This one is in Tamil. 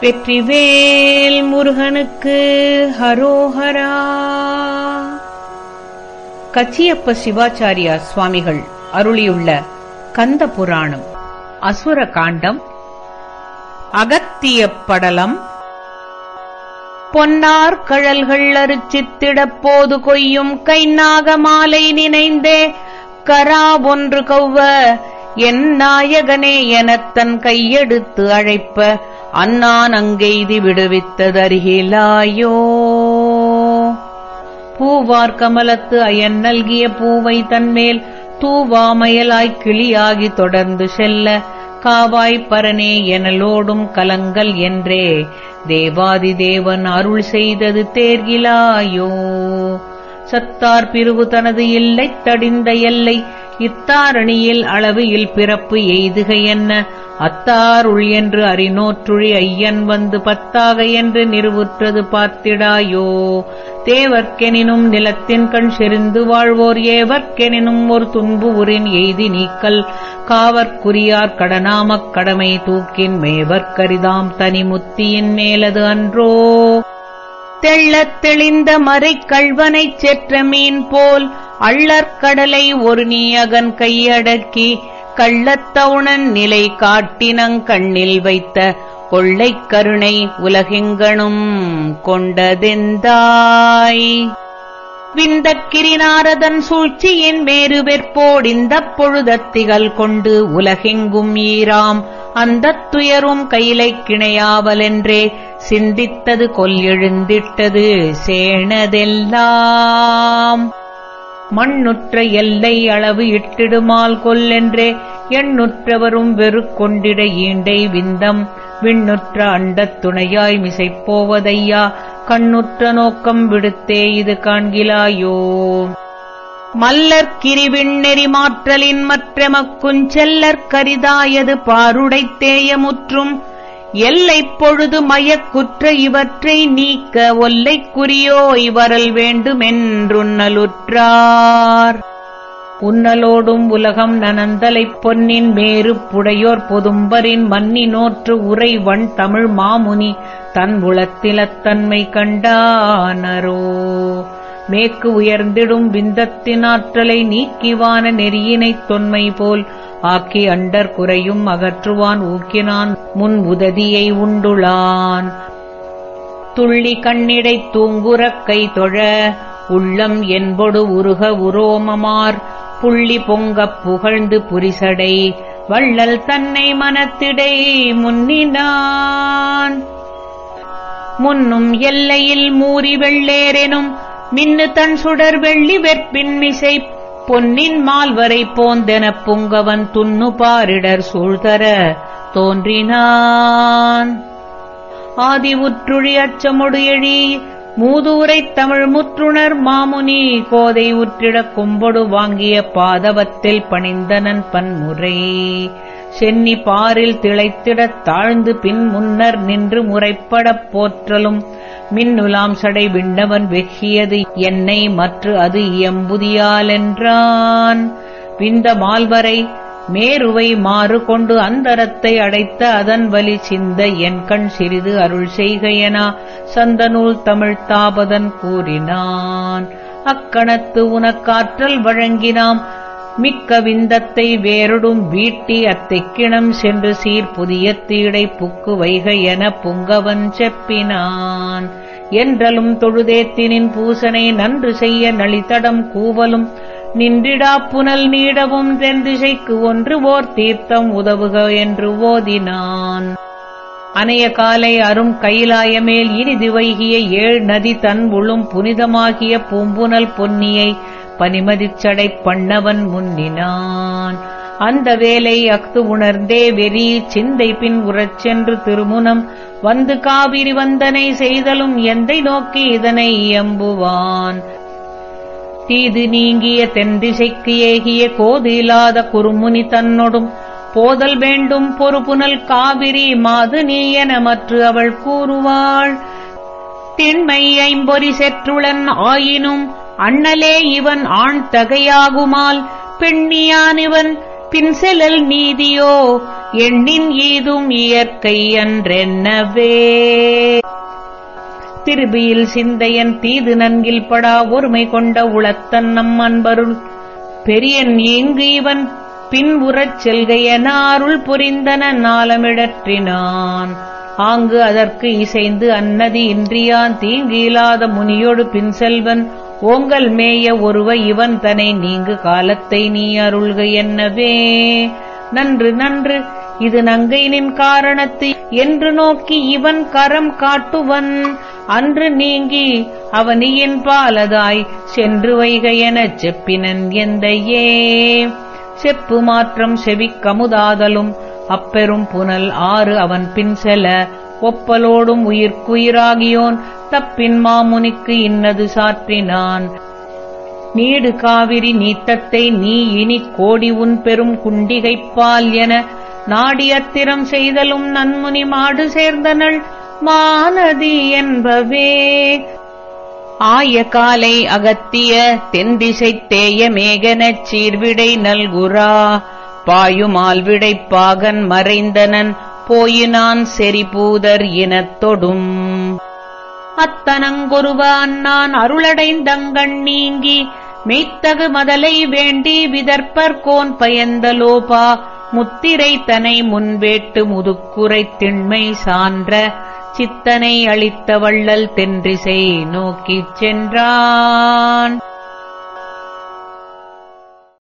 வெற்றிவேல் முருகனுக்கு ஹரோஹரா. கச்சியப்ப சிவாச்சாரியா சுவாமிகள் அருளியுள்ள கந்த புராணம் அசுர காண்டம் அகத்திய படலம். பொன்னார் கழல்கள் அரிச்சித்திடப்போது கொய்யும் கைநாக மாலை நினைந்தே கரா ஒன்று கௌவ என் நாயகனே எனத் தன் கையெடுத்து அழைப்ப அன்னான் அங்கெய்தி விடுவித்ததருகிலாயோ பூவார் கமலத்து அயன் நல்கிய பூவை தன்மேல் தூவாமயலாய்க் கிளியாகி தொடர்ந்து செல்ல காவாய் பரனே எனலோடும் கலங்கள் என்றே தேவாதி தேவன் அருள் செய்தது தேர்கிலாயோ சத்தார் பிரிவு தனது இல்லைத் தடிந்த எல்லை இத்தாரணியில் அளவியில் பிறப்பு எய்துக என்ன அத்தாருள் என்று அறிநோற்றுழி ஐயன் வந்து பத்தாக என்று நிறுவுற்றது பார்த்திடாயோ. தேவர்க்கெனினும் நிலத்தின் கண் செறிந்து வாழ்வோர் ஏவர்க்கெனினும் ஒரு துன்பு உரின் எய்தி நீக்கல். காவற்குரியார் கடனாமக் கடமை தூக்கின் மேவர்க்கரிதாம் தனி முத்தியின் மேலது அன்றோ. தெள்ளத் தெளிந்த மறைக் கள்வனைச் செற்ற மீன் போல் அள்ளற்கடலை ஒரு நீயகன் கையடக்கி. கள்ளத்தவுணன் நிலை காட்டினங் கண்ணில் வைத்த கொள்ளைக் கருணை உலகெங்கனும் கொண்டதெந்தாய்? விந்தக்கிரிநாரதன் சூழ்ச்சியின் மேரு வெற்போடிந்தப் பொழுதத்திகள் கொண்டு உலகெங்கும் ஈராம். அந்தத் துயரும் கையிலைக் கிணையாவலென்றே சிந்தித்தது கொல் எழுந்திட்டது சேணதெல்லாம் மண்ணுற்ற எல்லை அளவு இட்டிடுமால் கொல்லென்றே எண்ணுற்றவரும் வெறுக்கொண்டிட ஈண்டை விந்தம் விண்ணுற்ற அண்டத் துணையாய் மிசைப்போவதையா கண்ணுற்ற நோக்கம் விடுத்தே இது காண்கிலாயோ. மல்லர்கிரி விண்ணெறி மாற்றலின் மற்றமக்குஞ் செல்லற் கரிதாயது பாருடைத்தேயமுற்றும் எல்லை பொழுது மயக்குற்ற இவற்றை நீக்க ஒல்லைக்குரியோ இவரல் வேண்டுமென்றுன்னலுற்றார் உன்னலோடும் உலகம் நனந்தலைப் பொன்னின் மேரு புடையோர் பொதும்பரின் மன்னினோற்று உறைவன் தமிழ் மாமுனி தன் உளத்திலத்தன்மை கண்டானரோ. மேற்கு உயர்ந்திடும் விந்தத்தினாற்றலை நீக்கிவான நெறியினைத் தொன்மை போல் ஆக்கி அண்டர் குறையும் அகற்றுவான் ஊக்கினான் முன் உததியை உண்டுளான். துள்ளி கண்ணிடைத் தூங்குறக்கை தொழ உள்ளம் என்பொடு உருக உரோமமார். புள்ளி பொங்கப் புகழ்ந்து புரிசடை வள்ளல் தன்னை மனத்திடை முன்னினான். முன்னும் எல்லையில் மூறி வெள்ளேரெனும் மின்னு தன் சுடர் வெள்ளி வெற்பின் மிசைப் பொன்னின் மால்வரை போந்தெனப் புங்கவன் துண்ணு பாரிடர் சூழ்தர தோன்றினான். ஆதி உற்றுழி அச்சமொடு எழி மூதூரை தமிழ் முற்றுணர் மாமுனி கோதை உற்றிடக் கும்பொடு வாங்கிய பாதவத்தில் பணிந்தனன் பன்முறை. சென்னி பாரில் திளைத்திடத் தாழ்ந்து பின் முன்னர் நின்று முறைப்படப் போற்றலும். மின்னுலாம் சடை விண்ணவன் வெகியது என்னை மற்று அது இயம்புதியாலென்றான். விந்த மால்வரை மேருவை மாறு கொண்டு அந்தரத்தை அடைத்த அதன் வலி சிந்த என் கண் சிறிது அருள் செய்கையனா. சந்தநூல் தமிழ் தாபதன் கூறினான். அக்கணத்து உனக்காற்றல் வழங்கினாம். மிக்க விந்தத்தை வேரொடும் வீட்டி அத்தைக்கிணம் சென்று சீர் புதிய தீடை புக்கு வைக என புங்கவன் செப்பினான். என்றலும் தொழுதேத்தினின் பூசனை நன்று செய்ய நளித்தடம் கூவலும். நின்றிடா புனல் நீடவும் தென்திசைக்கு ஒன்று ஓர் தீர்த்தம் உதவுக என்று ஓதினான். அனைய காலை அரும் கைலாயமேல் இனிது வைகிய ஏழ் நதி தன் உளும் புனிதமாகிய பூம்புனல் பொன்னியை பனிமதிச்சடை பண்ணவன் முன்னினான். அந்த வேலை அஃது உணர்ந்தே வெறி சிந்தை பின் உறச் சென்று திருமுனம் வந்து காவிரி வந்தனை செய்தலும் எந்தை நோக்கி இதனை இயம்புவான். தீது நீங்கிய தென்திசைக்கு ஏகிய கோது இல்லாத குறுமுனி தன்னொடும் போதல் வேண்டும் பொறுப்புனல் காவிரி மாது நீ என மற்று அவள் கூறுவாள். திண்மை ஐம்பொறி செற்றுளன் ஆயினும் அண்ணலே இவன் ஆண் தகையாகுமால் பெண்ணியானிவன் பின்செலல் நீதியோ? எண்ணின் ஈதும் இயற்கை என்றென்னவே திருபியில் சிந்தையன் தீது நன்கில் படா ஒருமை கொண்ட உளத்தன் நம் அன்பருள். பெரியன் இங்கு இவன் பின்புறச் செல்கையன அருள் புரிந்தன நாளமிடற்றினான். ஆங்கு அதற்கு இசைந்து அன்னதி இன்றியான் தீங்கு இல்லாத முனியோடு பின் செல்வன் ஓங்கல் மேய ஒருவ இவன் தனை நீங்கு காலத்தை நீ அருள்க என்னவே. நன்று நன்று. இது நங்கையினின் காரணத்து. என்று நோக்கி இவன் கரம் காட்டுவன். அன்று நீங்கி அவனியின் பாலதாய் சென்று வைகையெனச் செப்பினன் எந்தையே. செப்பு மாற்றம் செவிக்கமுதாதலும் அப்பெரும் புனல் ஆறு அவன் பின் செல ஒப்பலோடும் உயிர்க்குயிராகியோன். தப்பின் மாமுனிக்கு இன்னது சாற்றினான். நீடு காவிரி நீத்தத்தை நீ இனி கோடி உன் பெரும் குண்டிகைப்பால் என நாடி அத்திரம் செய்தலும் நன்முனி மாடு சேர்ந்தனள் மானதி என்பவே. ஆய காலை அகத்திய தென்திசைத் தேய மேகனச் சீர்விடை நல்குரா பாயுமால் பாகன் மறைந்தனன் போயினான் செறிபூதர் இனத்தொடும். அத்தனங்கொருவ நான் அருளடைந்தங்கண் நீங்கி மெய்த்தகு மதலை வேண்டி விதற்பர் கோன் பயந்தலோபா முத்திரை தனை முன்வேட்டு முதுக்குரை திண்மை சான்ற சித்தனை அளித்த வள்ளல் தென்றிசை நோக்கிச் சென்றான்.